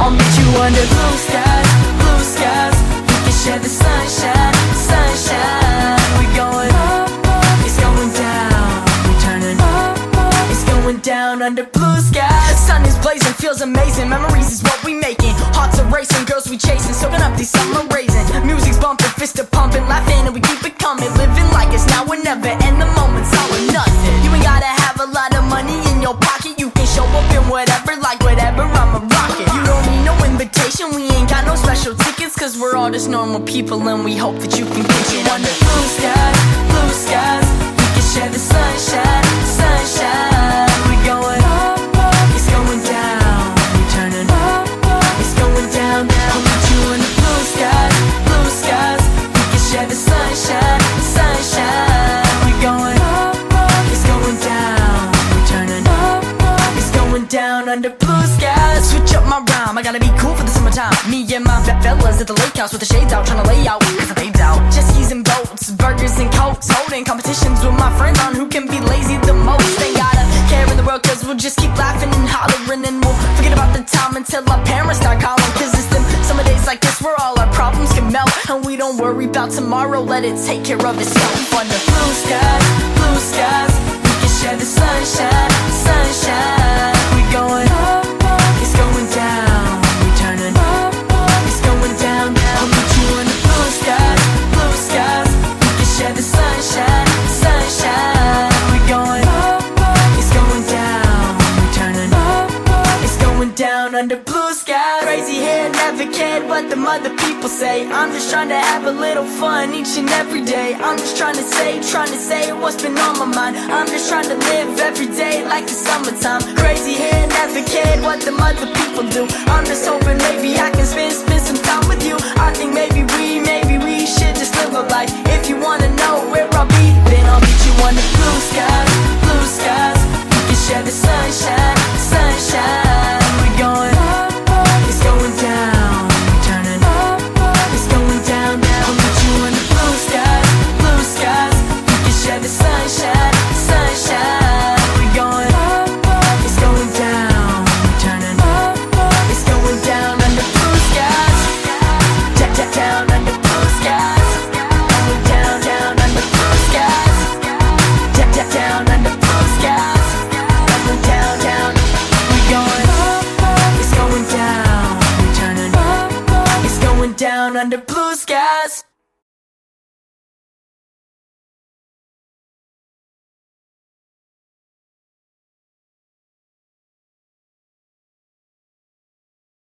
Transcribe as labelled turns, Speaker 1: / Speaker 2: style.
Speaker 1: I'll meet you under blue skies, blue skies. We can share the sunshine, sunshine. We going up, it's going down. We turning up, it's going down under blue skies. Sun is blazing, feels amazing. Memories is what we making. Hearts are racing, girls we chasing, soaking up these summer raising. Music's bumping, fists are pumping, laughing, and we keep it coming. Living like it's now or never, and the moment's all or nothing. You ain't gotta have a lot of money in your pocket. You can show up in whatever, like whatever. I'm a rocket. You don't need no invitation. We ain't got no special tickets, cause we're all just normal people, and we hope that you can catch it under blue skies, blue skies. Under blue skies. Switch up my rhyme, I gotta be cool for the summertime. Me and my fe- fellas at the lake house with the shades out, trying to lay out, cause the babe's out. Jet skis and boats, burgers and cokes, holding competitions with my friends on who can be lazy the most. Ain't gotta care in the world, cause we'll just keep laughing and hollering, and we'll forget about the time until our parents start calling. Cause it's them summer days like this where all our problems can melt, and we don't worry about tomorrow, let it take care of itself. Under blue skies, blue skies, we can share the sunshine. Down under blue skies. Crazy hair, never cared what the mother people say. I'm just trying to have a little fun each and every day. I'm just trying to say, trying to say what's been on my mind. I'm just trying to live every day like the summertime. Crazy hair, never cared what the mother people do. I'm just hoping maybe I can down under blue skies.